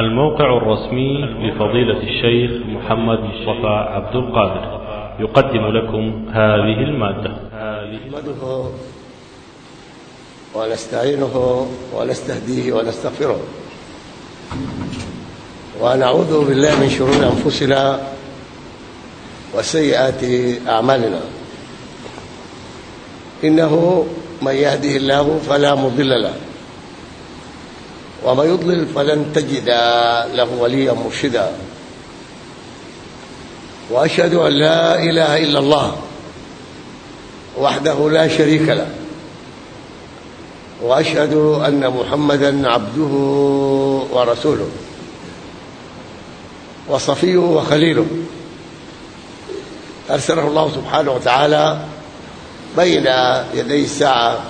الموقع الرسمي لفضيلة الشيخ محمد مصطفى عبد القادر. يقدم لكم هذه المادة. نحمده ونستعينه ونستهديه ونستغفره. ونعوذ بالله من شرور أنفسنا وسيئات أعمالنا. إنه من يهده الله فلا مضل له ومن يضلل فلن تجد له وليا مرشدا. وأشهد أن لا إله إلا الله وحده لا شريك له. وأشهد أن محمدا عبده ورسوله. وصفيه وخليله. أرسله الله سبحانه وتعالى بين يدي الساعة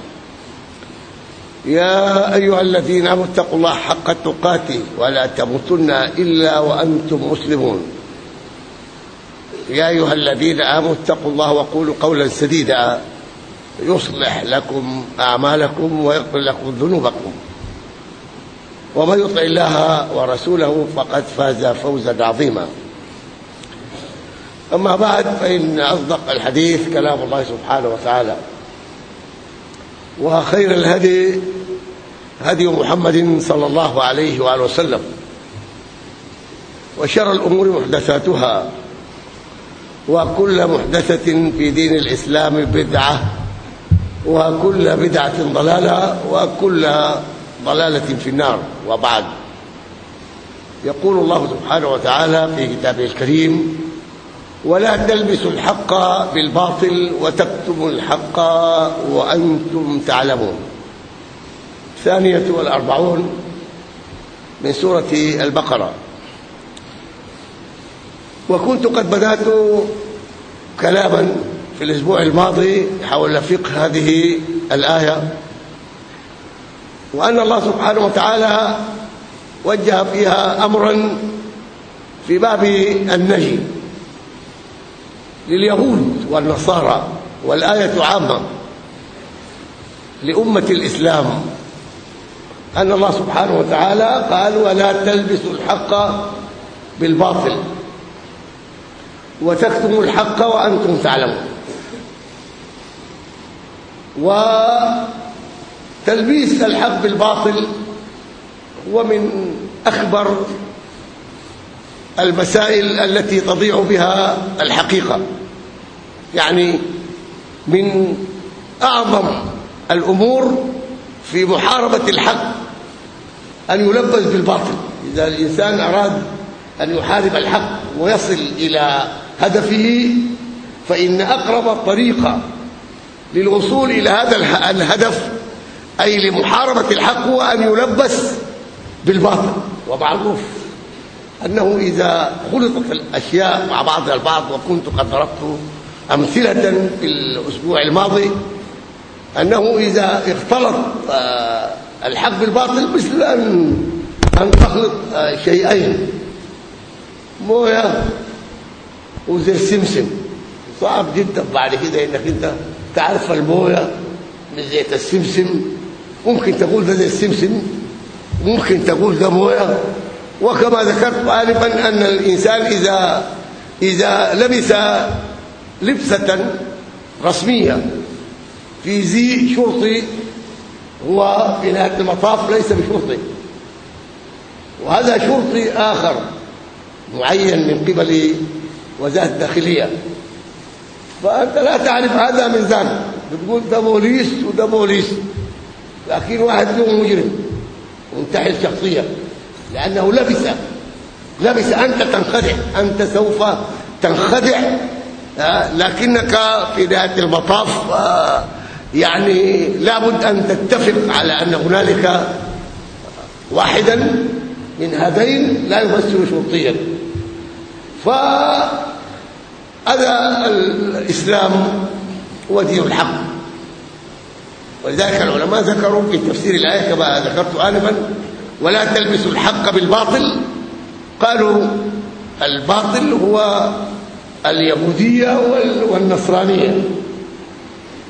يا أيها الذين آمنوا اتقوا الله حق تقاته ولا تموتن إلا وأنتم مسلمون. يا أيها الذين آمنوا اتقوا الله وقولوا قولا سديدا. يصلح لكم أعمالكم ويغفر لكم ذنوبكم. ومن يطع الله ورسوله فقد فاز فوزا عظيما. أما بعد فإن أصدق الحديث كلام الله سبحانه وتعالى. وخير الهدي هدي محمد صلى الله عليه وآله وسلم. وشر الأمور محدثاتها وكل محدثة في دين الإسلام بدعة وكل بدعة ضلالة وكل ضلالة في النار. وبعد يقول الله سبحانه وتعالى في كتابه الكريم ولا تلبسوا الحق بالباطل وتكتموا الحق وأنتم تعلمون. ثانية والأربعون من سورة البقرة. وكنت قد بدأت كلاما في الأسبوع الماضي حول فقه هذه الآية وأن الله سبحانه وتعالى وجه فيها أمرا في باب النهي لليهود والنصارى والآية عامة لأمة الإسلام. أن الله سبحانه وتعالى قال ولا تلبسوا الحق بالباطل وتكتموا الحق وأنتم تعلمون. وتلبيس الحق بالباطل هو من اخبر المسائل التي تضيع بها الحقيقة. يعني من أعظم الأمور في محاربة الحق أن يلبس بالباطل. إذا الإنسان أراد أن يحارب الحق ويصل إلى هدفه فإن أقرب طريقة للوصول إلى هذا الهدف أي لمحاربة الحق هو أن يلبس بالباطل. ومعروف. أنه إذا خلطت الأشياء مع بعضها البعض وكنت قد ضربت أمثلة في الأسبوع الماضي أنه إذا اختلط الحق بالباطل مثل أن أن تخلط شيئين. مويه وزي السمسم صعب جدا بعد كده إنك أنت تعرف المويه من زيت السمسم. ممكن تقول ده زي السمسم ممكن تقول ده مويه وكما ذكرت غالبا أن الإنسان إذا إذا لبس لبسة رسمية في زي شرطي هو في نهاية المطاف ليس بشرطي. وهذا شرطي آخر معين من قبل وزارة الداخلية. فأنت لا تعرف هذا من ذاك بتقول ده بوليس وده بوليس لكن واحد منهم مجرم. منتحل شخصيه لأنه لبس. لبس. أنت تنخدع. أنت سوف تنخدع. لكنك في نهايه المطاف. يعني لابد أن تتفق على أن هنالك واحدا من هذين لا يمثل شرطيا. فهذا الإسلام هو دين الحق. ولذلك العلماء ذكروا في تفسير الآية كما ذكرت آنفا ولا تلبسوا الحق بالباطل. قالوا الباطل هو اليهودية والنصرانية.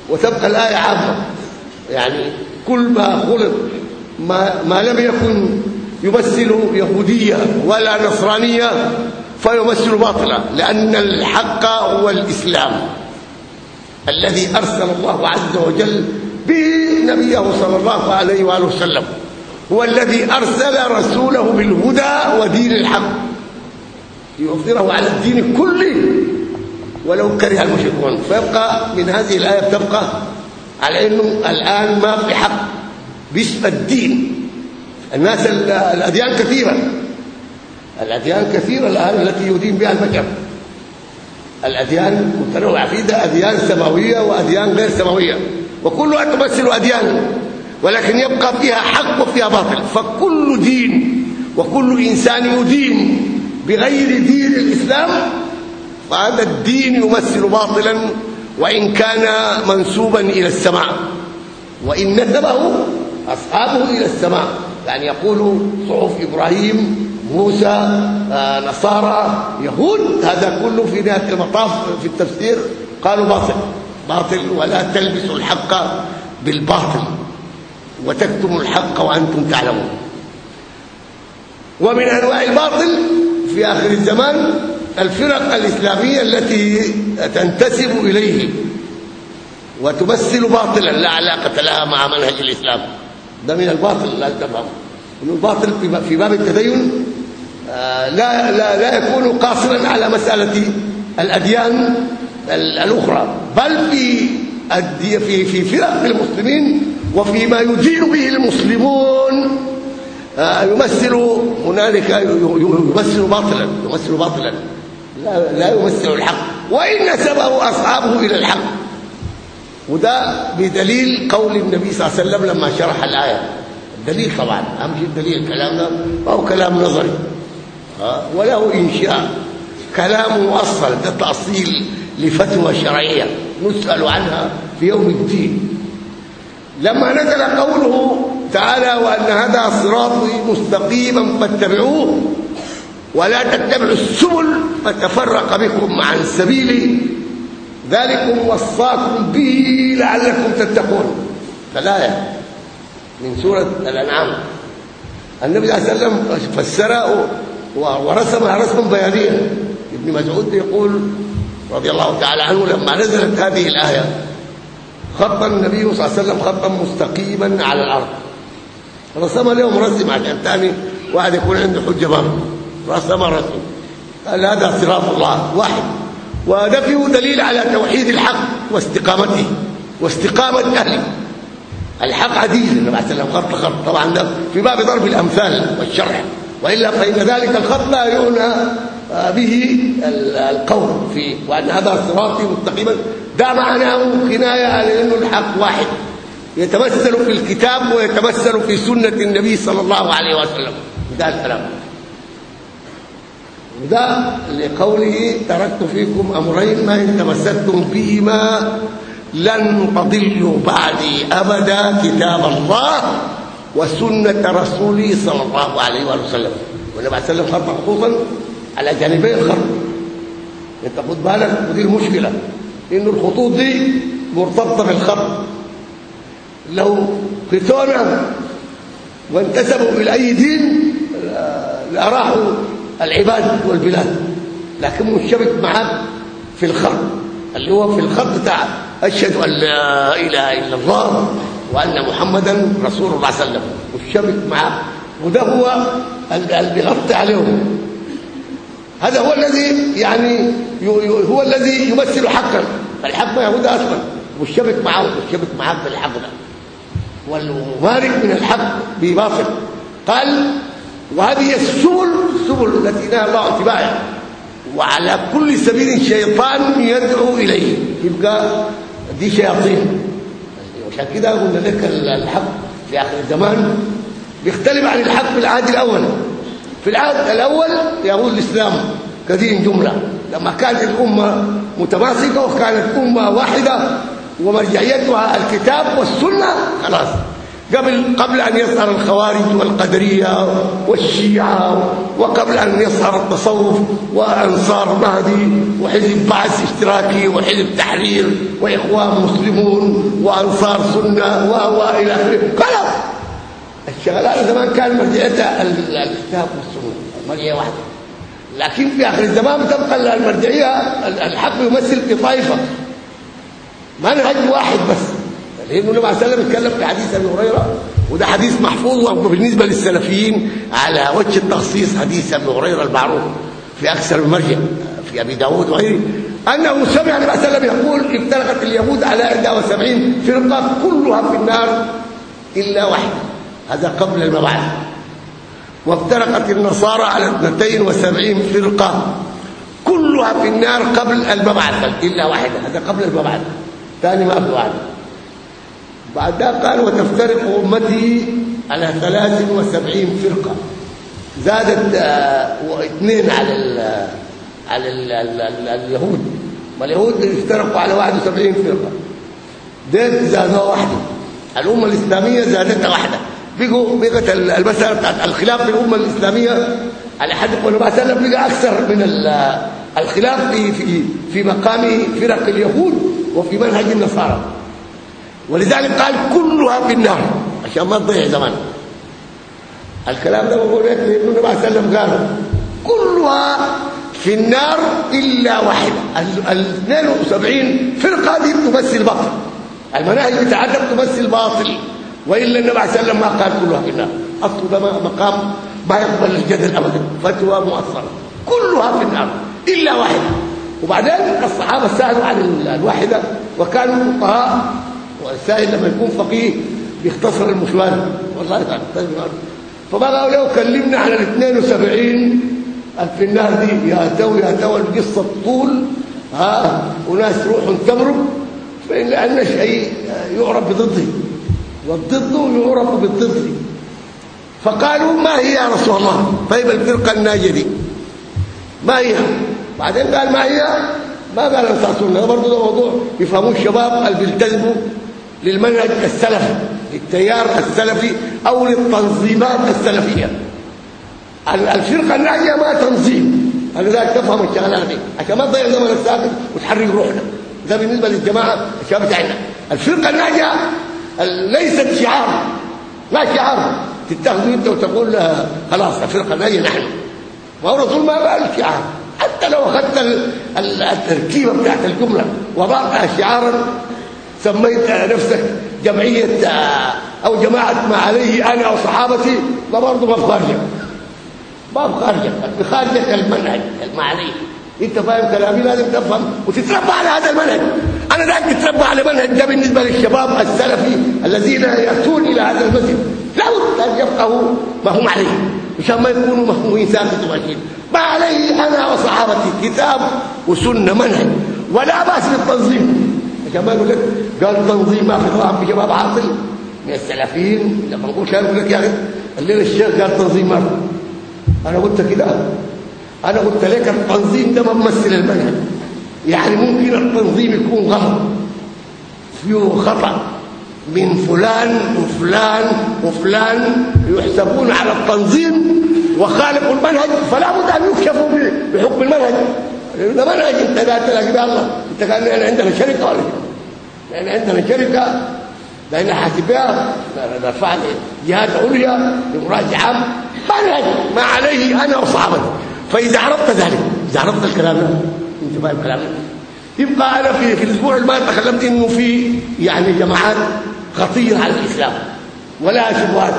وتبقى الآية عامة. يعني كل ما خلط ما, ما لم يكن يمثل يهودية ولا نصرانية فيمثل باطلا لأن الحق هو الإسلام. الذي أرسل الله عز وجل به نبيه صلى الله عليه وآله وسلم. هو الذي أرسل رسوله بالهدى ودين الحق. ليظهره على الدين كله. ولو كره المشركون. فيبقى من هذه الآية تبقى على أنه الآن ما في حق. باسم الدين. الناس الأديان كثيرة. الأديان كثيرة الآن التي يدين بها البشر الأديان متنوعة. في أديان سماوية وأديان غير سماوية. وكلها تمثل أديان. ولكن يبقى فيها حق وفيها باطل. فكل دين وكل إنسان يدين بغير دين الإسلام فهذا الدين يمثل باطلا وإن كان منسوبا إلى السماء. وإن نسبه أصحابه إلى السماء. يعني يقول صحف إبراهيم موسى آه، نصارى يهود هذا كله في نهاية المطاف في التفسير قالوا باطل. باطل ولا تلبسوا الحق بالباطل. وتكتموا الحق وأنتم تعلمون. ومن أنواع الباطل في آخر الزمان الفرق الإسلامية التي تنتسب إليه وتمثل باطلا لا علاقة لها مع منهج الإسلام. ده من الباطل لا تفهم. الباطل في باب التدين آه، لا لا لا يكون قاصرا على مسألة الأديان الأخرى بل في في في فرق المسلمين وفيما يدين به المسلمون آه، يمثل هنالك يمثل باطلا يمثل باطلا. لا, لا يمثل الحق. وإن نسبه أصحابه إلى الحق. وده بدليل قول النبي صلى الله عليه وسلم لما شرح الآية. الدليل طبعا أهم شيء الدليل كلامنا هو كلام نظري. وله إنشاء. كلام مؤصل ده تأصيل لفتوى شرعية. نسأل عنها في يوم الدين. لما نزل قوله تعالى وأن هذا صراطي مستقيما فاتبعوه ولا تتبعوا السبل فتفرق بكم عن سبيله ذلكم وصاكم به لعلكم تتقون. فالآية من سورة الأنعام. النبي صلى الله عليه وسلم فسرها ورسمها رسما بيانيا ابن مسعود يقول رضي الله تعالى عنه لما نزلت هذه الآية. خط النبي صلى الله عليه وسلم خطا مستقيما على الأرض. رسم له مرسم عشان ثاني واحد يكون عنده حجة بام رسم رسم. قال هذا صراط الله واحد. وده فيه دليل على توحيد الحق واستقامته واستقامة أهله. الحق عزيز النبي عليه السلام خط خط. طبعا ده في باب ضرب الأمثال والشرح. وإلا فإن ذلك الخط لا يعنى به القول فيه وأن هذا صراطي مستقيما. ده معناه كنايه على انه الحق واحد. يتمثل في الكتاب ويتمثل في سنة النبي صلى الله عليه وسلم. ده الكلام. وده لقوله تركت فيكم أمرين ما إن تمسكتم بهما لن تضلوا بعدي أبدا كتاب الله وسنة رسوله صلى الله عليه وسلم. والنبي عليه وسلم خط خطوطا على جانبي الخط أنت خد بالك ودي المشكلة. انه الخطوط دي مرتبطة بالخط. لو قتونا وانتسبوا إلى أي دين لاراحوا العباد والبلاد. لكن مشتبك معاك في الخط. اللي هو في الخط بتاع أشهد أن لا إله إلا الله وأن محمدا رسول الله صلى الله عليه وسلم. مشتبك معاك. وده هو اللي بيغطي عليهم. هذا هو الذي يعني هو الذي يمثل حقا. الحق ما يهود أصلا مشتبك معه مشتبك معاه في الحق ده. والمبارك من الحق بباطل. قال وهذه السبل السبل التي نهى الله اتباعها. وعلى كل سبيل شيطان يدعو إليه. يبقى دي شياطين. عشان كده قلنا لك الحق في آخر الزمان بيختلف عن الحق في العهد الأول. في العهد الأول يقول الإسلام كدين جملة. لما كانت الأمة متماسكة وكانت امه واحدة ومرجعيتها الكتاب والسنة خلاص. قبل قبل أن يظهر الخوارج والقدرية والشيعة وقبل أن يظهر التصوف وأنصار مهدي وحزب بعث اشتراكي وحزب تحرير وإخوان مسلمون وأنصار سنة و إلى آخره. خلاص. الشغلات زمان كان مرجعيتها الكتاب والسنة. مرجعية واحدة. لكن في آخر الزمان بتبقى المرجعية الحق يمثل في طائفة. منهج واحد بس. لأنه النبي عليه الصلاه اتكلم في حديث أبي هريرة وده حديث محفوظ وبالنسبه للسلفيين على وجه التخصيص حديث أبي هريرة المعروف في أكثر من مرجع في أبي داود وغيره. أنه سمع النبي عليه الصلاه يقول افترقت اليهود على 71 فرقة كلها في النار إلا واحدة. هذا قبل المبعث. وافترقت النصارى على 72 فرقة كلها في النار قبل المبعث إلا واحدة هذا قبل المبعث ثاني ما في واحد بعد قال وتفترق أمتي على 73 فرقة. زادت آه، اثنين على ال على ال ال اليهود. واليهود افترقوا على 71 فرقة. ديت زادوا واحدة. الأمة الإسلامية زادتها واحدة. بقوا بقت المسألة بتاعت الخلاف في الأمة الإسلامية على حد قول ما سلم بقى أكثر من الخلاف في في في مقام فرق اليهود وفي منهج النصارى. ولذلك قال كلها في النار. عشان ما تضيع زمان. الكلام ده بقول لك لأنه النبي صلى الله عليه وسلم قال كلها في النار إلا واحدة. ال 72 فرقة دي تمثل باطل. المناهج بتاعتها تمثل باطل. وإلا النبي صلى الله عليه وسلم ما قال كلها في النار اصله ده مقام ما يقبل الجدل ابدا. فتوى مؤثرة. كلها في النار إلا واحدة. وبعدين الصحابة سألوا عن الواحدة وكانوا فقهاء. والسائل لما يكون فقيه بيختصر المسوان والله تعالى فما قالوا له كلمنا عن ال 72 في النار دي يا تو يا تو القصة طول ها وناس روح تمرق فإن لأن شيء يعرف بضده. والضد يعرف بالضد. فقالوا ما هي يا رسول الله؟ طيب الفرقة الناجية دي ما هي؟ بعدين قال ما هي؟ ما قال انصار سنه برضه ده موضوع. يفهموه الشباب اللي بيلتزموا للمنهج السلفي للتيار السلفي أو للتنظيمات السلفية. الفرقة الناجية ما تنظيم. لذلك تفهم الشغلات دي. عشان ما تضيع زمن الساكن وتحرك روحنا. ده بالنسبة للجماعة الشباب بتاعنا. الفرقة الناجية ليست شعار لا شعار. تتخذ أنت وتقول خلاص الفرقة الناجيه نحن. وهو الرسول ما قال شعار. حتى لو أخذت التركيبة بتاعت الجملة وضعتها شعارا سميت نفسك جمعية أو جماعة ما عليه أنا وصحابتي ما برضه ما بخارجك ما بخارجك بخارجك المنهج عليه أنت فاهم كلامي؟ لازم تفهم وتتربى على هذا المنهج. أنا ذاك تتربى على المنهج ده بالنسبة للشباب السلفي الذين يأتون إلى هذا المسجد. لابد أن يفقهوا ما هم عليه مشان ما يكونوا مفهومين ساكت وماشيين. ما عليه أنا وصحابتي كتاب وسنة منهج ولا بأس بالتنظيم. عشان ما يقول لك قال التنظيم ما في طعم بشباب عاطل. من السلفيين لما نقول كان يقول لك يا أخي الليلة الشيخ قال تنظيم ما أنا قلت كده. أنا قلت لك التنظيم ده ما ممثل المنهج. يعني ممكن التنظيم يكون غلط. فيه خطأ. من فلان وفلان وفلان يحسبون على التنظيم وخالقوا المنهج فلا بد أن يكشفوا بحكم المنهج. ده منهج أنت ذات تلاقي الله. أنت كان يعني عندنا شركة ولا؟ يعني عندنا شركة. لأن حاسبها نرفع جهات عليا لمراجعة. منهج ما عليه أنا وصحابتي. فإذا عرفت ذلك إذا عرفت الكلام ده فاهم كلامي يبقى أنا في في الأسبوع الماضي تكلمت إنه في يعني جماعات خطيره على الإسلام. ولا شبهات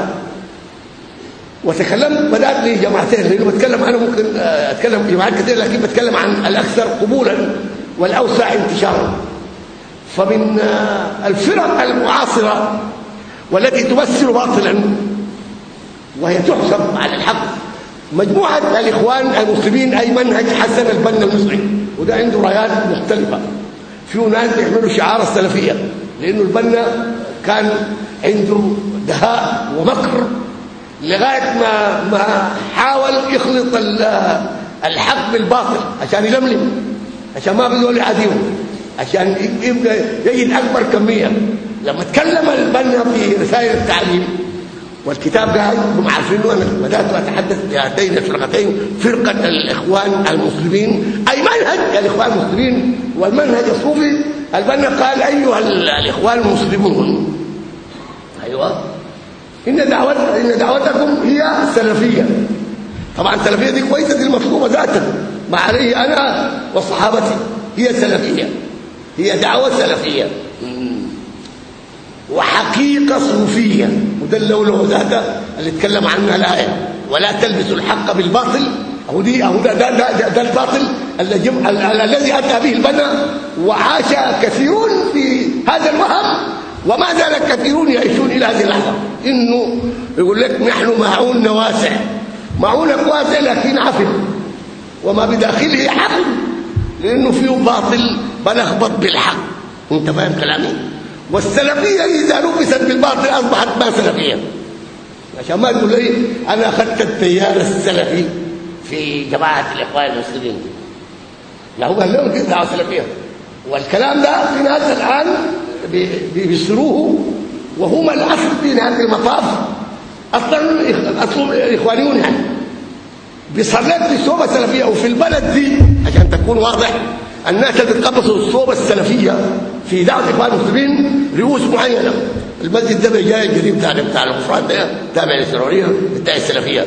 وتكلمت بدأت لي جماعتين. لأنه بتكلم أنا ممكن أتكلم في جماعات كثير لكن بتكلم عن الأكثر قبولا والأوسع انتشارا. فمن الفرق المعاصرة والتي تمثل باطلا وهي تحسب على الحق مجموعة الإخوان المسلمين أي منهج حسن البنا المصري وده عنده رايات مختلفة. في ناس بيعملوا شعار السلفية لأنه البنا كان عنده دهاء ومكر لغاية ما ما حاول يخلط الحق بالباطل عشان يلملم عشان ما بدول يعاديهم عشان يبقى يجد أكبر كمية. لما تكلم البنا في رسائل التعليم والكتاب قاعد هم عارفين إنه أنا بدأت أتحدث بهاتين الفرقتين فرقة الإخوان المسلمين. أي منهج؟ الإخوان المسلمين. والمنهج الصوفي البنا قال أيها الإخوان المسلمون. أيوه. إن دعوت إن دعوتكم هي سلفيه طبعا السلفية دي كويسة دي المطلوبه ذاتها ما عليه أنا وصحابتي هي سلفيه هي دعوة سلفية. وحقيقة صوفية. وده اللولو ذاته اللي اتكلم عنها الايه ولا تلبسوا الحق بالباطل. أهو دي أهو ده ده, ده, ده الباطل الذي أتى به البنا وعاش كثيرون في هذا الوهم وما زال كثيرون يعيشون إلى هذه اللحظة. إنه يقول لك نحن معون واسع معونك واسع لكن عفن وما بداخله عفن لأنه فيه باطل بلخبط بالحق. أنت فاهم كلامي؟ والسلفية إذا لبست بالباطل اصبحت ما سلفية. عشان ما تقول إيه أنا أخذت التيار السلفي في جماعة الإخوان المسلمين. لا هو لهم دعوه سلفيه والكلام ده في ناس الآن بيسروه وهم الأصل في نهايه المطاف. أصلا أصلا إخوانيون يعني. بيصلت الصوبه السلفيه وفي البلد دي عشان تكون واضح. الناس اللي تقبصوا الصوبه السلفية في دعوة إخوان المسلمين رؤوس معينة. المسجد ده جاي القديم بتاع بتاع الغفران ده تابع للسروريه بتاع السلفية.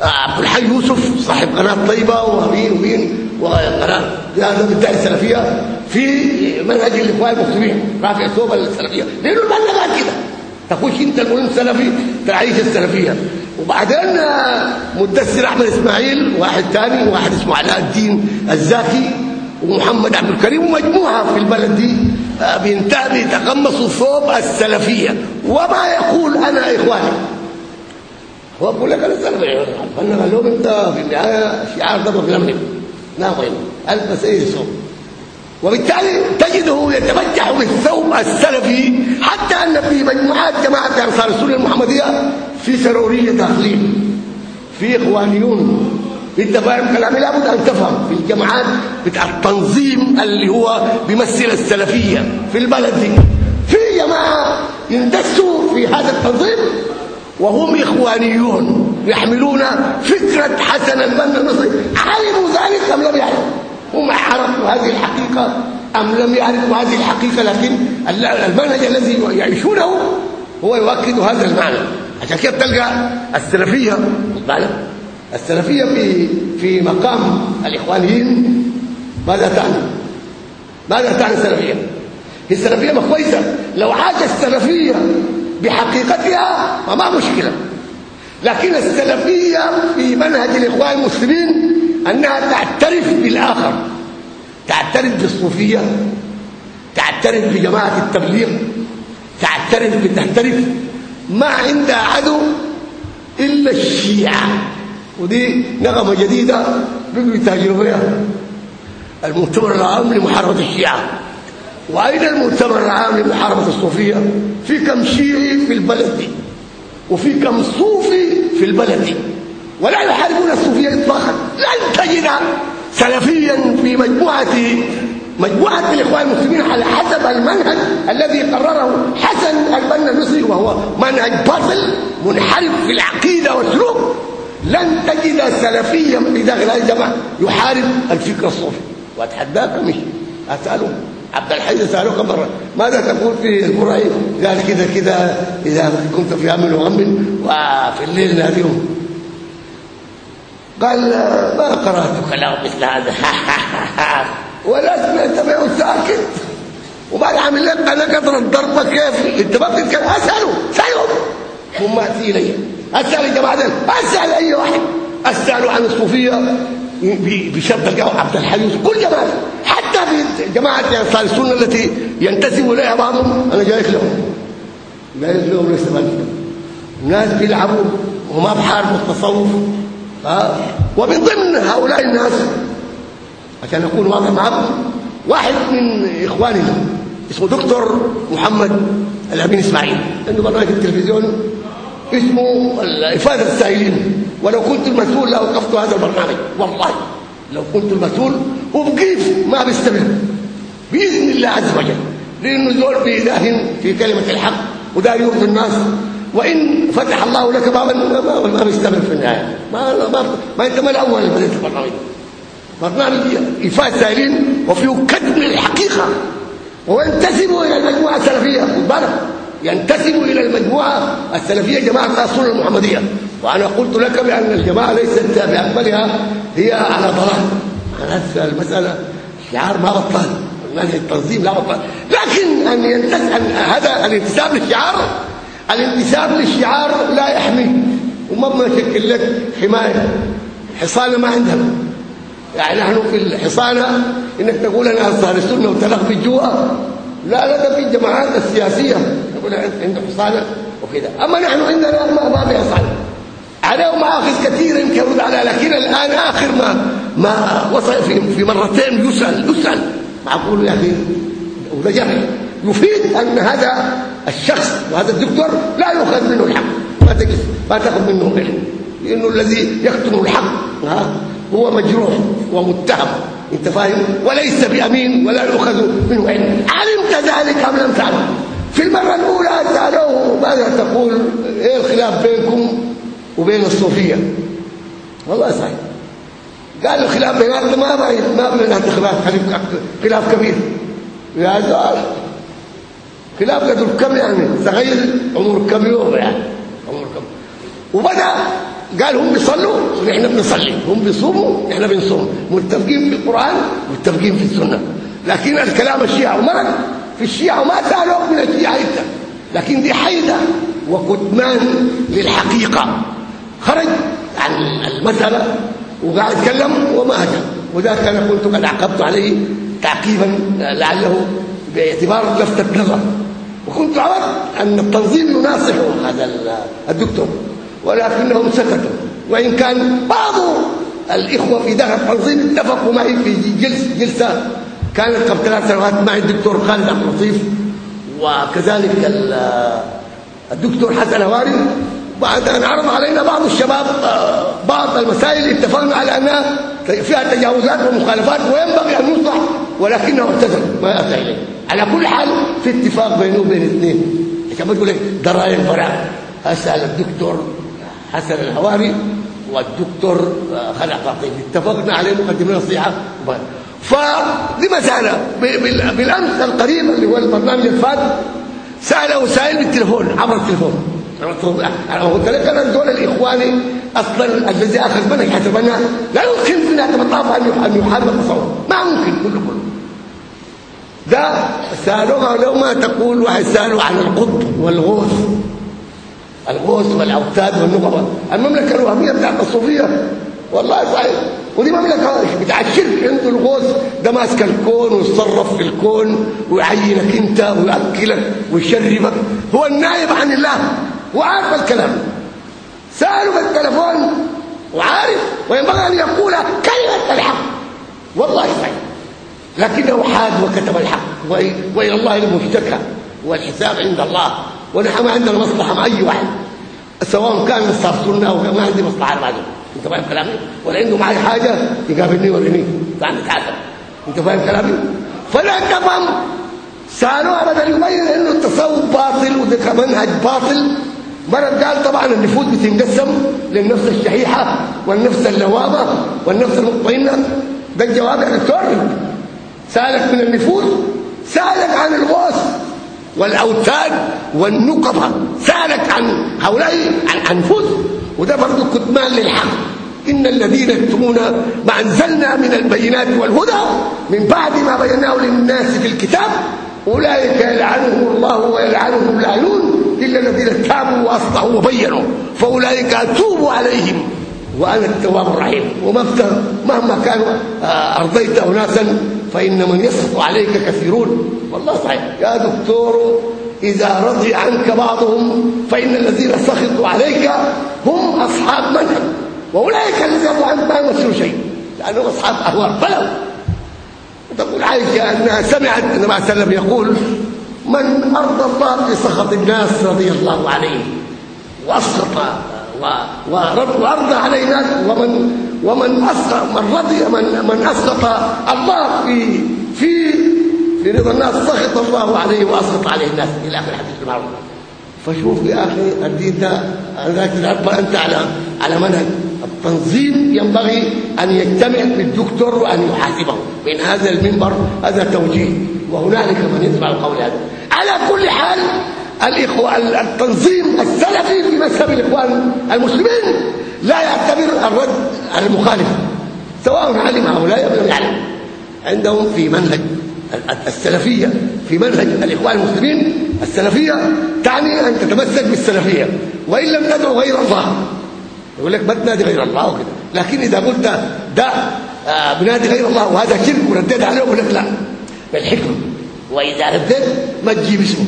عبد الحي يوسف صاحب قناة طيبة ومين ومين وقناه هذا بتاع السلفية في منهج الإخوان المسلمين رافع الصوبه السلفيه لأنه البلد كده. تخش أنت المهم سلفي تعيش السلفية. وبعدين مدثر أحمد إسماعيل واحد ثاني واحد اسمه علاء الدين الزاكي. ومحمد عبد الكريم ومجموعه في البلد دي. بينتهي بيتقمصوا ثوب السلفية. وما يقول أنا إخواني. هو بيقول لك أنا سلفي. فانا قال لهم أنت في النهاية شعار ده بلمني ما وين البس اي ثوب وبالتالي تجده يتمتع بالثوب السلفي حتى أن في مجموعات جماعة انصار السنة المحمدية في سرورية داخلين في إخوانيون. إنت فاهم كلامي لابد أن تفهم. في الجماعات بتاع التنظيم اللي هو بيمثل السلفية. في البلد دي. في جماعة يندسوا في هذا التنظيم وهم إخوانيون يحملون فكرة حسن البنا المصري. علموا ذلك أم لم يعلموا هم عرفوا هذه الحقيقة أم لم يعرفوا هذه الحقيقة؟ لكن المنهج الذي يعيشونه هو يؤكد هذا المعنى. عشان كده تلقى السلفية. بالك السلفية في في مقام الاخوانيين ماذا تعني؟ ماذا تعني السلفية؟ هي السلفية ما كويسة. لو عاش السلفية بحقيقتها ما مشكلة. لكن السلفية في منهج الإخوان المسلمين أنها تعترف بالآخر. تعترف بالصوفية. تعترف بجماعة التبليغ. تعترف بتعترف ما عندها عدو إلا الشيعة. ودي نغمة جديدة. بيقوا يتاجروا بها المؤتمر العام لمحاربة الشيعة. وأين المؤتمر العام لمحاربة الصوفية؟ في كم شيعي في البلد وفي كم صوفي في البلد ولا يحاربون الصوفية اطلاقا. لن تجد سلفيا في مجموعه مجموعة الإخوان المسلمين على حسب المنهج الذي قرره حسن البنا المصري وهو منهج باطل منحرف في العقيدة والسلوك. لن تجد سلفيا في داخل هذه الجماعه يحارب الفكر الصوفي. وأتحداك مش اساله عبد الحي سالوك مرة. ماذا تقول في القرآن قال كذا كذا إذا كنت في أمن وغم وفي الليل ناديهم قال ما قرات كلام مثل هذا. ولا سمعت به ساكت. وبعد عامل لك أنا قدر الضربه كيف؟ أنت ما بتتكلم. أسأله. سألهم. هم اتي إلي. اسال الجماعه اسال أي واحد. اسالوا عن الصوفية. بشرط الجو عبد الحليم. كل جماعة. حتى في جماعة السنة التي ينتسب إليها بعضهم أنا جايك لهم جايك لهم لسه ما ناس بيلعبوا وما بحاربوا التصوف. ها؟ ومن ضمن هؤلاء الناس عشان أكون واضح معكم واحد من اخواننا اسمه دكتور محمد الأمين إسماعيل. عنده برنامج التلفزيون؟ اسمه افاده السائلين. ولو كنت المسؤول لاوقفت هذا البرنامج. والله لو كنت المسؤول وبقيف ما بيستمر بإذن الله عز وجل. لأنه زول بيداهن في كلمة الحق وده يرضي الناس. وإن فتح الله لك بابا ما, بيستمر في النهاية. ما ما, ما انت ما الأول اللي بدات البرنامج. برنامج ايفاء السائلين وفيه كتم الحقيقة. وينتسبوا إلى المجموعة السلفية. خد بالك. ينتسبوا إلى المجموعة السلفية جماعة السنة المحمدية. وأنا قلت لك بأن الجماعة ليست باكملها هي على ضلال المسألة شعار ما بطل؟ منهج التنظيم لا بطل. لكن أن ينتسب هذا الانتساب للشعار الانتساب للشعار لا يحمي. وما بنشكل لك حماية. حصانة ما عندها يعني نحن في الحصانة إنك تقول أنا اصهر السنة وتلغي جوا لا لا ده في الجماعات السياسية. تقول عنده حصانه وكذا. أما نحن عندنا ما في حصانه عليه مآخذ كثير يمكن يرد على لكن الآن آخر ما ما وصل في في مرتين يسأل يسأل. معقول يا أخي جهل يفيد أن هذا الشخص وهذا الدكتور لا يؤخذ منه الحق. ما تجلس ما تأخذ منه علم لأنه الذي يكتم الحق ها هو مجروح ومتهم أنت فاهم؟ وليس بأمين ولا يؤخذ منه علم. علمت ذلك أم لم تعلم؟ في المرة الأولى سألوه ماذا تقول؟ إيه الخلاف بينكم وبين الصوفية؟ والله صحيح. قال الخلاف بيناتنا ما ما بيناتنا خلاف خلاف كبير. يا زال خلاف قدر كم يعني؟ صغير عمر كم يوم يعني؟ عمر كم؟ وبدأ قال هم بيصلوا ونحن بنصلي. هم بيصوموا نحن بنصوم. متفقين في القرآن متفقين في السنة. لكن الكلام الشيعة ومرض في الشيعة وما سالوا من الشيعة انت لكن دي حيدة وكتمان للحقيقة. خرج عن المسألة وقاعد يتكلم وما هجم وذاك أنا كنت قد عقبت عليه تعقيبا لعله باعتبار لفته نظر وكنت عرفت أن التنظيم يناصح هذا الدكتور ولكنهم سكتوا. وإن كان بعض الإخوة في داخل التنظيم اتفقوا معي في جلسة كانت قبل ثلاث سنوات معي الدكتور خالد عبد اللطيف وكذلك الدكتور حسن هواري بعد أن عرض علينا بعض الشباب بعض المسائل اتفقنا على أنها فيها تجاوزات ومخالفات وينبغي أن يصلح ولكنه اعتذر ما اتى إليه. على كل حال في اتفاق بينه وبين اثنين. عشان ما تقول لك دراية الفرع أسأل الدكتور حسن الهواري والدكتور خلع قطيب اتفقنا عليه مقدمين نصيحه فدي مساله بالأمس القريب اللي هو البرنامج الفات سأله سائل بالتليفون عبر التليفون. أنا قلت لك أنا دول الاخواني أصلا الذي أخذ منهج حسب منها لا يمكن نهايه المطاف أن يحارب التصور ما ممكن كله كله ده سالوها لو ما تقول؟ واحد سالوا عن القطب والغوث الغوث والاوتاد والنقبه المملكة الوهمية بتاعت الصوفية. والله صحيح. ودي مملكه بتاع الشرك عنده الغوث ده ماسك الكون ويتصرف في الكون ويعينك انت ويأكلك ويشربك. هو النائب عن الله وعارف الكلام. ساله بالتليفون وعارف وينبغي أن يقول كلمة الحق. والله صحيح. لكنه حاد وكتب الحق. والى الله المشتكى والحساب عند الله. ونحن ما عندنا مصلحة مع أي واحد. سواء كان صار سنة أو ما عندي مصلحة مع انت فاهم كلامي ولا عنده معي حاجة يقابلني ويوريني تعال نتعاتب انت فاهم كلامي فلا تفهم سالوه ابدا يبين انه التصوف باطل وده منهج باطل مرة قال طبعا النفوس بتنقسم للنفس الشحيحة والنفس اللوامة والنفس المطمئنة ده الجواب يا دكتور سالك من النفوس سالك عن الغوث والاوتاد والنقبه سالك عن هؤلاء عن انفس وده برضه كتمان للحق. إن الذين يكتمون ما أنزلنا من البينات والهدى من بعد ما بيناه للناس في الكتاب أولئك يلعنهم الله ويلعنهم اللاعنون إلا الذين تابوا وأصلحوا وبينوا. فأولئك أتوب عليهم. وأنا التواب الرحيم. ومهما مهما كانوا أرضيت أناسا فإن من يسخط عليك كثيرون. والله صحيح. يا دكتور إذا رضي عنك بعضهم فإن الذين سخطوا عليك هم أصحاب منهج وأولئك الذين رضوا عنك ما يمثلوا شيء لأنهم أصحاب أهواء فلو تقول عائشة أنها سمعت النبي صلى الله عليه وسلم يقول من أرضى الله بسخط الناس رضي الله عليه واسخط وأرضى على الناس ومن ومن أسقط من رضي من من أسقط الله في في في رضا الناس سخط الله عليه واسقط عليه الناس إلى آخر الحديث المعروف. فشوف يا أخي الدين ده أنت على على منهج. التنظيم ينبغي أن يجتمع بالدكتور وأن يحاسبه. من هذا المنبر هذا توجيه. وهنالك من يتبع القول هذا. على كل حال الاخوه التنظيم السلفي في مذهب الإخوان المسلمين لا يعتبر الرد على المخالف سواء علم أو لا لم يعلم. عندهم في منهج السلفية في منهج الإخوان المسلمين. السلفية تعني أن تتمسك بالسلفية وإن لم تدعو غير الله. يقول لك ما تنادي غير الله وكده. لكن إذا قلت ده آه، بنادي غير الله وهذا شرك ورديت عليه يقول لك لا. بالحكمه وإذا رديت ما تجيب اسمه.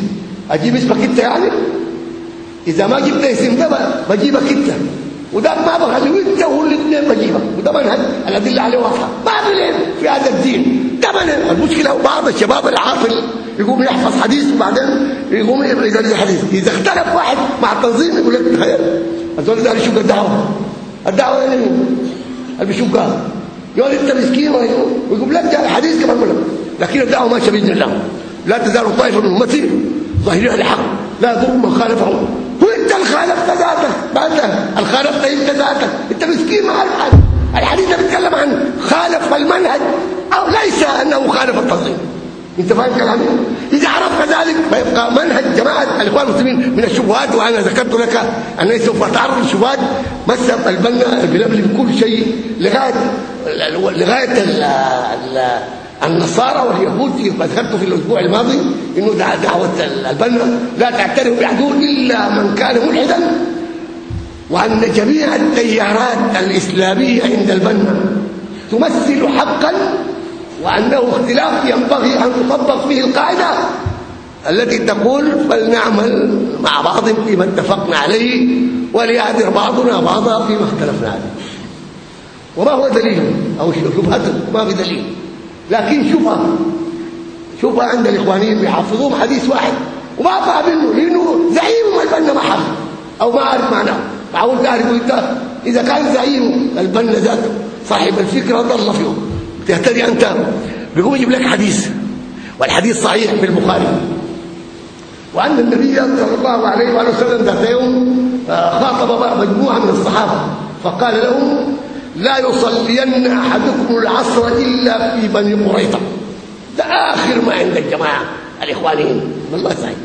أجيب اسمك أنت يعني؟ إذا ما جبت اسم ده بجيبك أنت. وده ما بخليه أنت هو الاثنين بجيبك وده منهج الأدلة عليه واضحة. ما في في هذا الدين. منهج المشكلة بعض الشباب العاقل يقوم يحفظ حديث وبعدين يقوم يدرس حديث. إذا اختلف واحد مع التنظيم يقول لك تخيل. هذول ده يشوف الدعوة الدعوه اللي بيشوفها يقول انت مسكين ويقول لك ده الحديث كمان ولا لكن الدعوة ماشية بإذن الله. لا تزال طائفة من امتي ظاهرين الحق. لا يضر من خالفهم. وانت الخالفت ذاتك بعد الخالفت أنت ذاتك انت مسكين ما عارف الحديث بيتكلم عن خالف المنهج أو ليس أنه خالف التنظيم. أنت فاهم كلامي؟ إذا عرفت ذلك فيبقى منهج جماعة الإخوان المسلمين من الشبهات وأنا ذكرت لك أنني سوف أتعرض للشبهات بس البنا البلبل بكل شيء لغاية لغاية النصارى واليهود ذكرت في الأسبوع الماضي إنه دعوة البنا لا تعترف بحدود إلا من كان ملحدا وأن جميع التيارات الإسلامية عند البنا تمثل حقا وأنه اختلاف ينبغي أن تطبق فيه القاعدة التي تقول فلنعمل مع بعض فيما اتفقنا عليه وليعذر بعضنا بعضا فيما اختلفنا عليه. وما هو دليل؟ أو شبهته ما في دليل. لكن شبهه شبهه عند الاخوانيين بيحفظوهم حديث واحد. وما منه لأنه زعيم البنا ما حفظ أو ما عارف معناه. معقول تعرف انت إذا كان زعيم البنا ذاته. صاحب الفكرة ضل فيه تهتدي أنت. بيقوم يجيب لك حديث. والحديث صحيح في البخاري. وأن النبي صلى الله عليه وآله وسلم ذات يوم آه، خاطب مجموعة من الصحابة. فقال لهم لا يصلين أحدكم العصر إلا في بني قريظة. ده آخر ما عند الجماعة الاخوانيين والله صحيح.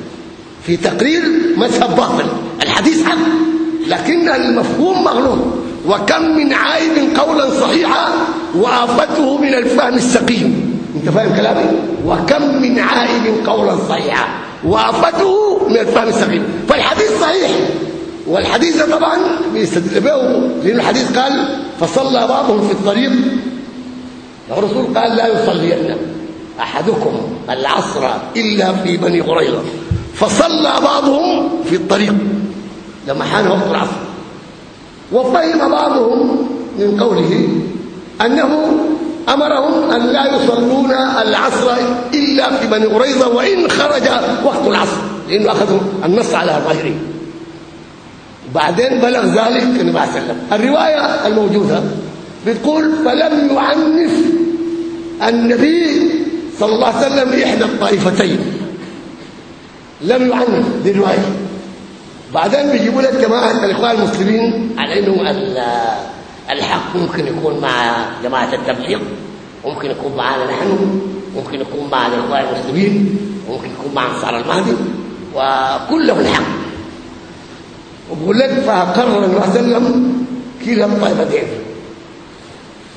في تقرير مذهب باطل. الحديث حق. لكن المفهوم مغلوط وكم من عائب قولا صحيحا وآفته من الفهم السقيم. انت فاهم كلامي؟ وكم من عائب قولا صحيحا وآفته من الفهم السقيم. فالحديث صحيح. والحديث طبعا بيستدل به لأن الحديث قال فصلى بعضهم في الطريق. الرسول قال لا يصلين أحدكم العصر إلا في بني قريظة. فصلى بعضهم في الطريق. لما حان وقت العصر. وفهم بعضهم من قوله أنه أمرهم أن لا يصلون العصر إلا في بني قريظة وإن خرج وقت العصر لأنه أخذوا النص على ظاهره بعدين بلغ ذلك النبي عليه وسلم. الرواية الموجودة بتقول فلم يعنف النبي صلى الله عليه وسلم إحدى الطائفتين. لم يعنف دي الروايه بعدين بيجيبوا لك جماعة الاخوان المسلمين على إنه الحق ممكن يكون مع جماعة التبليغ ممكن يكون معنا نحن ممكن يكون مع الاخوان المسلمين ممكن يكون مع انصار المهدي وكله الحق. وبقول لك فقرر النبي صلى الله عليه وسلم كلا الطائفتين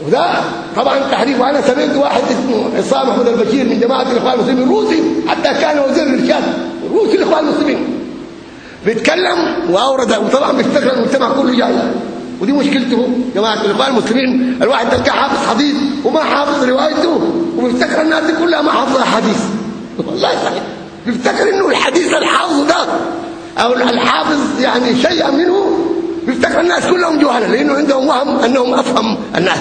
وده طبعا تحريف وأنا سمعت واحد اسمه عصام محمود البشير من جماعة الاخوان المسلمين الروسي حتى كان وزير الارشاد روسي الاخوان المسلمين. بيتكلم وأورد وطبعا بيفتكر المجتمع كله جاي. ودي مشكلته جماعة الإخوان المسلمين. الواحد تلقاه حافظ حديث وما حافظ روايته وبيفتكر الناس دي كلها ما حافظه حديث. والله صحيح. بيفتكر إنه الحديث الحافظ ده أو الحافظ يعني شيئا منه بيفتكر الناس كلهم جهلة لأنه عندهم وهم أنهم أفهم الناس.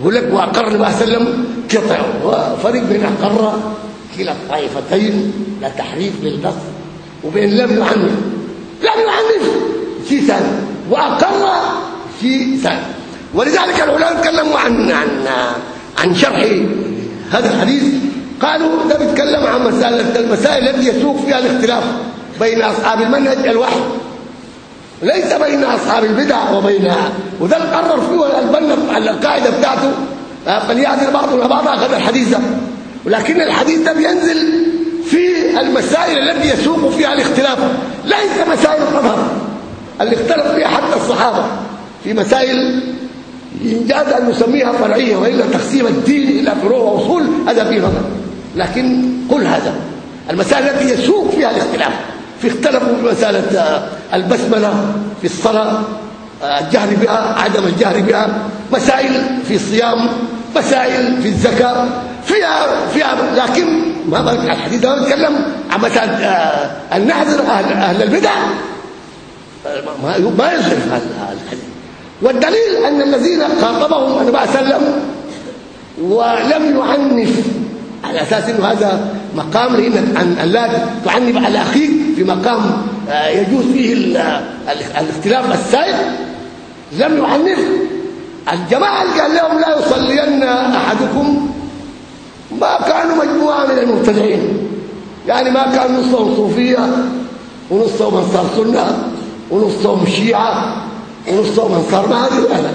يقول لك وأقر النبي صلى الله عليه وسلم قطع. وفرق بين أقر كلا الطائفتين لا تحريف للنص وبين لم يعنف لم يعنف شيء ثاني واقر في ثاني ولذلك العلماء تكلموا عن عن عن شرح هذا الحديث. قالوا ده بيتكلم عن مساله المسائل التي يسوق فيها الاختلاف بين أصحاب المنهج الواحد ليس بين أصحاب البدع وبين وده قرر فيه البنا على القاعدة بتاعته. فليعذر بعضنا بعضا أخذ الحديث ده. ولكن الحديث ده بينزل في المسائل التي يسوق فيها الاختلاف ليس مسائل الطهر اللي اختلف فيها حتى الصحابة. في مسائل يجاز أن نسميها فرعية وإلا تقسيم الدين إلى فروع وأصول هذا فيه نظر. لكن قل هذا المسائل التي يسوق فيها الاختلاف. في اختلفوا في مسألة آه، البسملة في الصلاة آه، الجهر بها عدم الجهر بها. مسائل في الصيام مسائل في الزكاة. فيها فيها لكن ما الحديث ده بيتكلم عن آه، النحذر أهل, أهل البدع. ما ما يصرف هذا الحديث. والدليل أن الذين خاطبهم النبي صلى الله عليه وسلم ولم يعنف. على أساس إنه هذا مقام ان لا تعنف على اخيك في مقام آه، يجوز فيه الاختلاف السائر لم يعنف. الجماعة اللي قال لهم لا يصلين أحدكم ما كانوا مجموعة من المبتدعين يعني ما كان نصهم صوفية ونصهم أنصار سنة ونصهم شيعة ونصهم أنصار ما هذه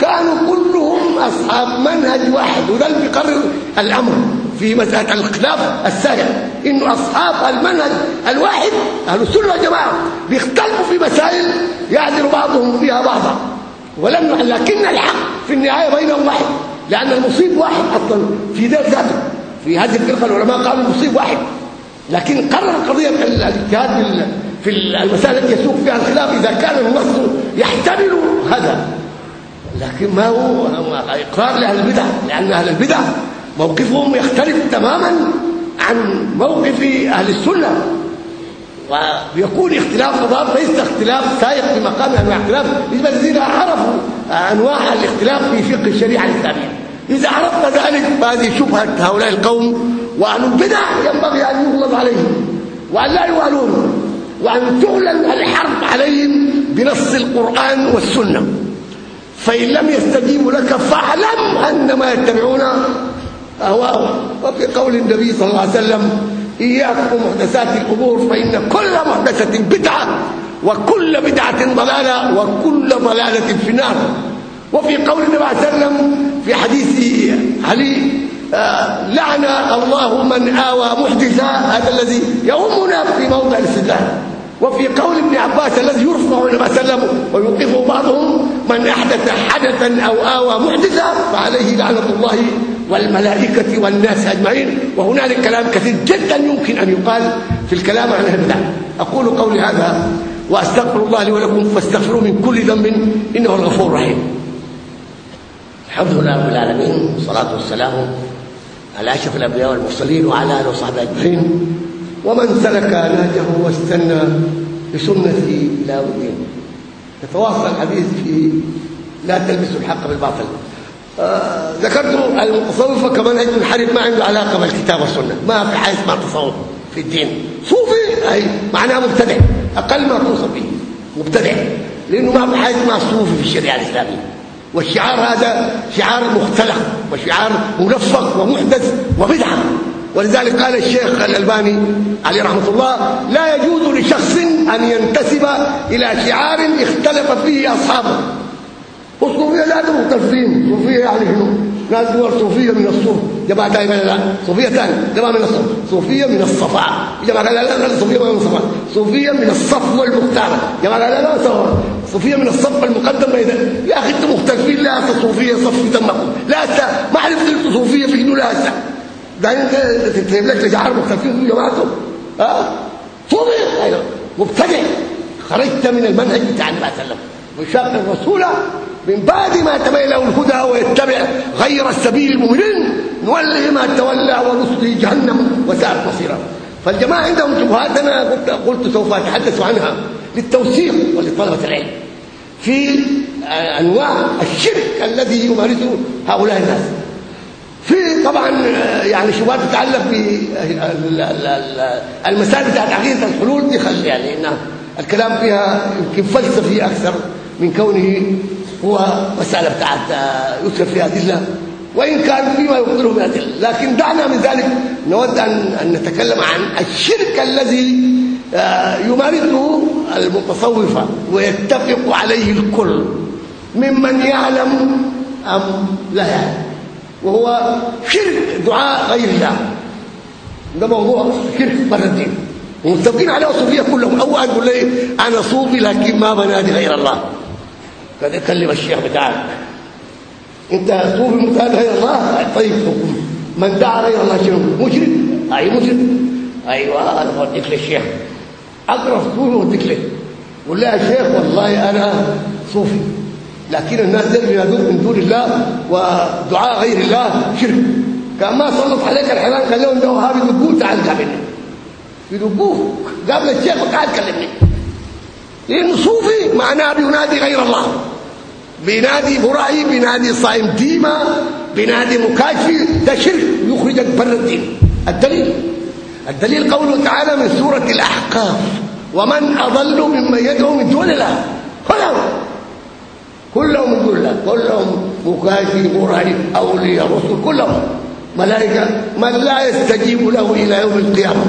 كانوا كلهم أصحاب منهج واحد وده اللي بيقرر الأمر في مسألة الخلاف السائر إنه أصحاب المنهج الواحد أهل السنة والجماعة بيختلفوا في مسائل يعذر بعضهم فيها بعضا. ولم لكن الحق في النهاية بينهم واحد. لأن المصيب واحد أصلا في ذات ذاته. في هذه الفرقة العلماء قالوا المصيب واحد. لكن قرر قضية الاجتهاد في المسائل التي يسوق فيها الخلاف إذا كان النص يحتمل هذا. لكن ما هو؟ إقرار لأهل البدع. لأن أهل البدع موقفهم يختلف تماما عن موقف أهل السنة. ويكون اختلاف مضاد ليس اختلاف سائق في مقام أنواع اختلاف بالنسبة للذين عرفوا أنواع الاختلاف في فقه الشريعة الإسلامية. إذا عرفنا ذلك فهذه شبهة هؤلاء القوم وأهل البدع ينبغي أن يغلظ عليهم وأن لا يوالون وأن تعلن الحرب عليهم بنص القرآن والسنة. فإن لم يستجيبوا لك فاعلم انما يتبعون أهواءهم. وفي قول النبي صلى الله عليه وسلم إياكم محدثات الأمور فإن كل محدثة بدعة وكل بدعة ضلالة وكل ضلالة في النار. وفي قول النبي صلى الله عليه وسلم في حديث علي آه، لعن الله من آوى محدثا هذا الذي يؤمنا في موضع الاستدلال. وفي قول ابن عباس الذي يرفع عليه وسلم ويوقفه بعضهم من أحدث حدثا أو آوى محدثا فعليه لعنة الله والملائكة والناس أجمعين. وهنالك كلام كثير جدا يمكن أن يقال في الكلام عن البدع أقول قولي هذا وأستغفر الله لي ولكم فاستغفروه من كل ذنب إنه الغفور الرحيم. الحمد لله رب العالمين والصلاة والسلام على أشرف الأنبياء والمرسلين وعلى آله وصحبه أجمعين. ومن سلك نهجه واستنى بسنته إلى الدين. يتواصل الحديث في لا تلبسوا الحق بالباطل. آه ذكرت المتصوفه كمنهج منحرف ما عنده علاقة بالكتاب والسنة. ما في حاجة اسمها تصوف في الدين. صوفي أي معناه مبتدع أقل ما توصف به مبتدع لأنه ما في حاجة اسمها صوفي في الشريعة الإسلامية. والشعار هذا شعار مختلق وشعار ملفق ومحدث وبدعة. ولذلك قال الشيخ الألباني عليه رحمة الله لا يجوز لشخص أن ينتسب إلى شعار اختلف فيه أصحابه. والصوفيه لا مختلفين صوفيه يعني شنو؟ ناس دول صوفية من الصوف. جماعة دائما لا صوفية ثاني جماعة من الصف صوفية من الصفاء جماعة لا لا لا صوفية من الصفاء صوفية من الصف والمختار. جماعة لا لا لا صوفيه من الصف المقدم بين يا أخي أنتم مختلفين. لا صوفية صف دمكم لا ما عرفت صوفية في لا هسه ده تكتب لك لجعار مختلفين في جماعتهم. ها؟ صوفي أيوه. مبتدع خرجت من المنهج بتاع النبي صلى الله عليه وسلم. وشاق الرسول من بعد ما تبين له الهدى ويتبع غير السبيل المؤمنين نوله ما تولى ونصله جهنم وساءت مصيرا. فالجماعة عندهم شبهات أنا قلت قلت سوف أتحدث عنها للتوثيق ولطلبة العلم. في أنواع الشرك الذي يمارسه هؤلاء الناس. في طبعا يعني شبهات تتعلق بالمسائل بتاعت عقيدة الحلول دي خلي يعني إنها الكلام فيها يمكن فلسفي أكثر من كونه هو مسألة بتاعت آه، يذكر فيها ادله وإن كان فيما يبطله من ادله لكن دعنا من ذلك نود أن نتكلم عن الشرك الذي آه، يمارسه المتصوفه ويتفق عليه الكل. ممن يعلم أم لا يعلم. وهو شرك دعاء غير الله. ده موضوع شرك الدين ومتفقين عليه الصوفيه كلهم. أو واحد يقول لي أنا صوفي لكن ما بنادي غير الله. قد يكلم الشيخ بتاعك. أنت صوفي متابع غير الله؟ طيب من دعا غير الله شنو؟ مشرك. أي مشرك. أيوه أنا بوديك للشيخ. اقرا صوفي واديك له قول له يا شيخ والله أنا صوفي. لكن الناس دول بينادون من دون الله ودعاء غير الله شرك. كان ما سلط عليك الحيوان قال لهم ده وهابي دبوه تعال قابلني يدبوه قابل الشيخ وقعد كلمني. لأنه صوفي معناه بينادي غير الله. بينادي براعي بينادي صائم ديما بينادي مكاشفي ده شرك. يخرجك بر الدين. الدليل. الدليل قوله تعالى من سورة الأحقاف ومن أضل ممن يدعو من دون الله. كلهم كلهم من دون الله كلهم مكاشفي براعي أولياء رسل كلهم. ملائكة من لا يستجيب له إلى يوم القيامة.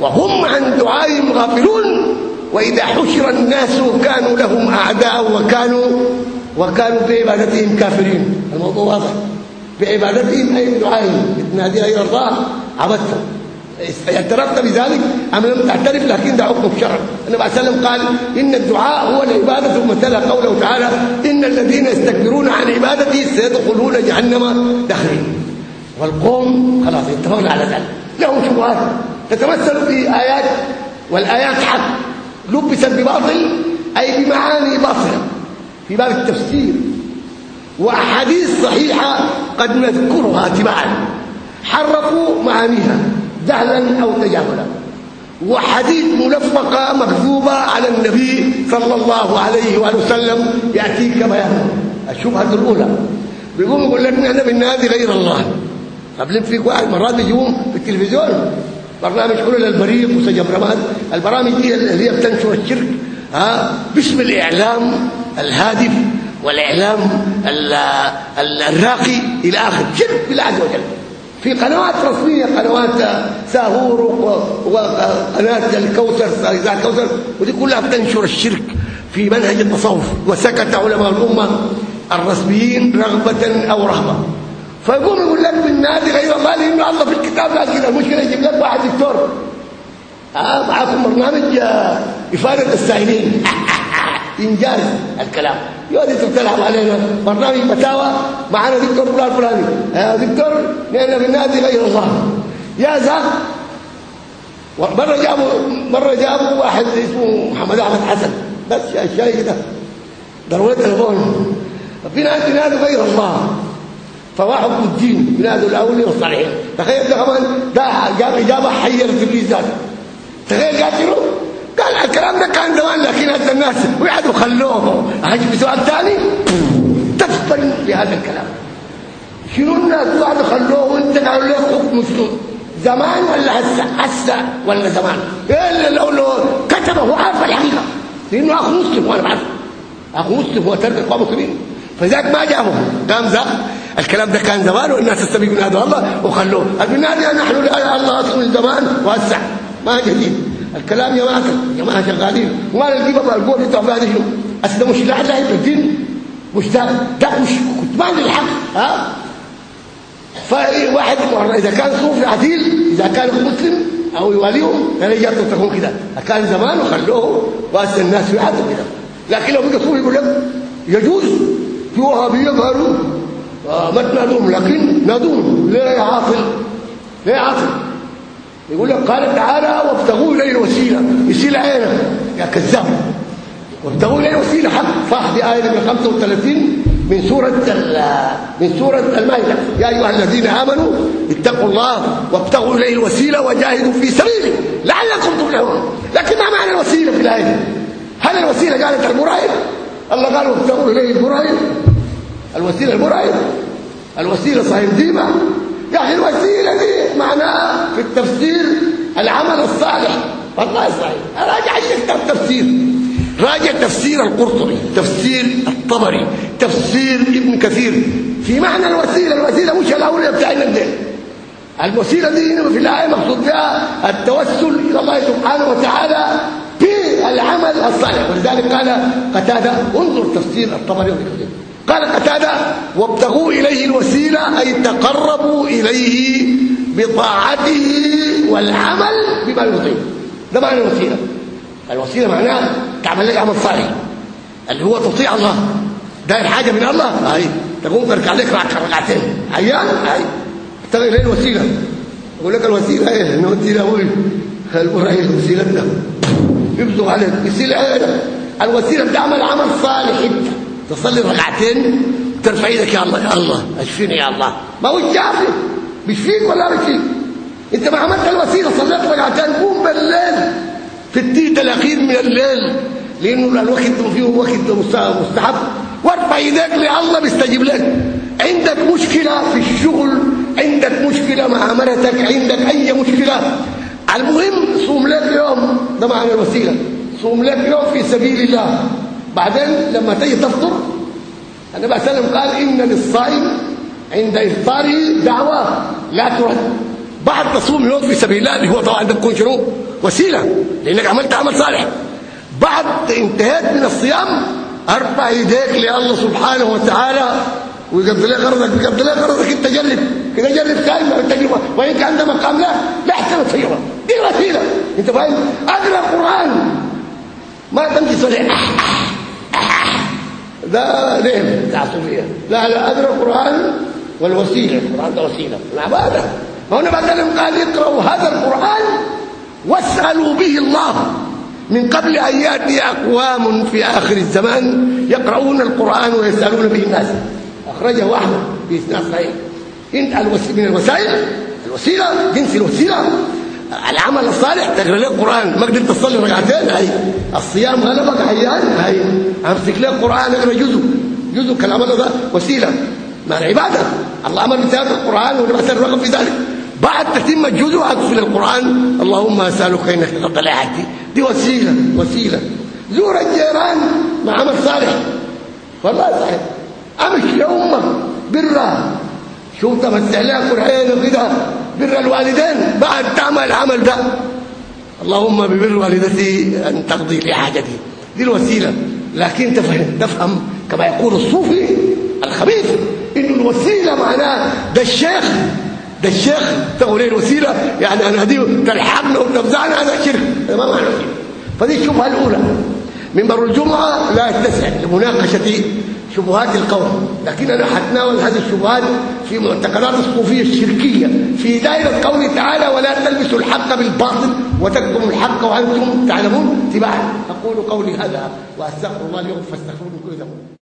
وهم عن دعائهم غافلون وإذا حشر الناس كانوا لهم أعداء وكانوا وكانوا بعبادتهم كافرين. الموضوع واضح. بعبادتهم أي بدعائهم بتنادي غير الله عبدتهم. اعترفت بذلك أم لم تعترف؟ لكن ده حكم الشرع النبي عليه وسلم قال إن الدعاء هو العبادة. ثم تلا قوله تعالى إن الذين يستكبرون عن عبادتي سيدخلون جهنم داخلين. والقوم خلاص اتفقنا على ذلك. لهم شبهات. تتمثل في آيات والآيات حق. لبست بباطل أي بمعاني باطلة. في باب التفسير. وأحاديث صحيحة قد نذكرها تبعا حرفوا معانيها. جهلا أو تجاهلا. وحديث ملفقة مكذوبة على النبي صلى الله عليه وآله وسلم يأتيك بيانه الشبهة الأولى. بيقوم يقول لك إحنا بننادي غير الله. قبل فيك واحد مرات بيجيبهم في التلفزيون؟ برنامج كل البريق وسجن رماد. البرامج دي اللي هي بتنشر الشرك. ها؟ باسم الإعلام الهادف والإعلام الراقي إلى آخر. شرك بالله عز وجل. في قنوات رسمية قنوات ساهور وقناه الكوثر اذاعه الكوثر ودي كلها بتنشر الشرك في منهج التصوف. وسكت علماء الأمة الرسميين رغبة أو رهبة. فيقوم يقول لك بالنادي غير الله لأنه الله في الكتاب قال كده المشكلة يجيب لك واحد دكتور. آه معاكم برنامج آه إفادة السائلين إنجاز الكلام. يقعد تلعب علينا. برنامج فتاوى معنا دكتور فلان فلاني. يا دكتور نحن بالنادي غير الله. يا زاق مرة جابوا مرة جابوا واحد اسمه محمد أحمد حسن. بس الشاي كده ضروري تليفون في ناس بينادوا غير الله. فواحد الدين بينادوا الاولياء والصالحين تخيل ده كمان ده جاب اجابه حيرت ابليس ذاته. تخيل شنو قال الكلام ده كان زمان لكن هذا الناس وقعدوا خلوه هاجي بسؤال ثاني؟ تفضل في هذا الكلام. شنو الناس قعدوا خلوه وانت قالوا له حكم شنو زمان ولا هسه؟ هسه ولا زمان؟ إلا لو لو كتبه هو عارف الحقيقة. لأنه أخو مسلم وأنا بعرف. أخو مسلم هو ترك اخوان مسلمين فذاك ما جابه قام ذا. الكلام ده كان زمان والناس تستبيق من هذا الله وخلوه. البنادي نحن الله اصل زمان وهسه ما جديد. الكلام يا جماعة يا جماعة شغالين وما نجيب بقى القول بتاع هذا شنو؟ اصل مش لا في الدين. مش ده ده مش كتمان للحق ها؟ فواحد إذا كان صوفي عديل إذا كان مسلم أو يواليهم أنا جاب تكون كده. كان زمان وخلوه واس الناس حد كده. لكن لو بقى صوفي يقول لك يجوز. في وهابيه قالوا ما تنادوهم لكن نادوهم. ليه عاطل؟ ليه عاطل؟ يقول لك قال تعالى وابتغوا اليه الوسيلة. وسيله عينك. يا كذاب. وابتغوا اليه الوسيلة. حق صح دي إيه من 35 من سورة من سورة المائدة. يا أيها الذين آمنوا اتقوا الله وابتغوا إليه الوسيلة وجاهدوا في سبيله لعلكم تفلحون. لكن ما معنى الوسيلة في الآية هل الوسيلة قالت المرعب الله قال وابتغوا إليه المرعب الوسيلة المرعب الوسيلة صحيح ديما أخي الوسيله دي معناها في التفسير العمل الصالح. والله صحيح راجع كتاب تفسير راجع تفسير القرطبي تفسير الطبري تفسير ابن كثير. في معنى الوسيلة الوسيلة مش الأولى بتاعنا ده الوسيلة دي في الايه مقصود بها التوسل إلى الله سبحانه وتعالى بالعمل الصالح. ولذلك قال قتادة انظر تفسير الطبري والكثير قال قتادة وابتغوا إليه الوسيلة أي تقربوا إليه بطاعته والعمل بما يرضيه. ده معنى الوسيلة. الوسيلة معناها تعمل لك عمل صالح. اللي هو تطيع الله. داير حاجة من الله. هاي تقوم تركع لك ركعتين عيان هاي ابتغي إليه الوسيلة. يقول لك الوسيلة إيه؟ نودي له الوسيلة وسيلتنا يبزغ عليك. يصير الوسيلة بتعمل عمل صالح. انت تصلي ركعتين ترفع إيدك يا الله يا الله. أشفيني يا الله. ما هو الشافي بيشفيك ولا بيشفيك؟ أنت ما عملت الوسيلة صليت ركعتين قوم بالليل. في التيت الأخير من الليل. لأنه الوقت فيه وقت مستحب. وارفع إيديك لله بيستجيب لك. عندك مشكلة في الشغل عندك مشكلة مع مرتك عندك أي مشكلة. المهم صوم لك يوم. ده معنى الوسيلة. صوم لك يوم في سبيل الله. بعدين لما تيجي تفطر النبي عليه وسلم قال إن للصائم عند إفطاره دعوة لا ترد. بعد تصوم يوم في سبيل الله اللي هو طبعا ده بيكون شنو وسيلة لأنك عملت عمل صالح. بعد انتهيت من الصيام أرفع يديك لله سبحانه وتعالى ويقضي لك غرضك بيقضي لك غرضك أنت جرب. كده جرب كلمه التجربه وان كان ده مقام لا لا احسن التجربه دي وسيلة. أنت فاهم؟ أقرأ القرآن. ما تمشي صريح ده ليه صوفيه لا لا اقرا القرآن والوسيلة القرآن ده وسيلة. العباده هنا بكلم قال اقرأوا هذا القرآن واسألوا به الله. من قبل أن يأتي أقوام في آخر الزمان يقرؤون القرآن ويسألون به الناس. أخرجه أحمد بإسناد صحيح. انت من الوسائل الوسيلة جنس الوسيلة. العمل الصالح. تقرأ له القرآن. ما قدرت تصلي ركعتين؟ هاي. الصيام غلبك عيان هاي. أمسك له القرآن اقرا جزء جزء كلام ده وسيلة. ما العبادة. الله أمر بتلاوه القرآن ونبعث الرغب في ذلك. بعد تتم الجزء اقفل القرآن. اللهم أسألك إنك تقضي حاجتي دي وسيلة وسيلة. زور الجيران مع عمل صالح. والله صحيح. أمشي يا أمك برا. شوف تمسح لها قرعين كده بر الوالدين بعد تعمل العمل ده. اللهم ببر والدتي أن تقضي لي حاجتي. دي الوسيلة. لكن تفهم تفهم كما يقول الصوفي الخبيث انه الوسيلة معناه ده الشيخ ده الشيخ تقول الوسيلة؟ يعني أنا دي تلحقنا وتفزعنا هذا شرك. هذا ما معنى فدي الشبهة الأولى. منبر الجمعة لا يتسع لمناقشة شبهات القوم. لكن أنا حتناول هذه الشبهات في معتقدات الصوفية الشركية في دائرة قوله تعالى ولا تلبسوا الحق بالباطل وتكتموا الحق وأنتم تعلمون تباعا أقول قولي هذا وأستغفر الله لكم فاستغفروه من كل ذنب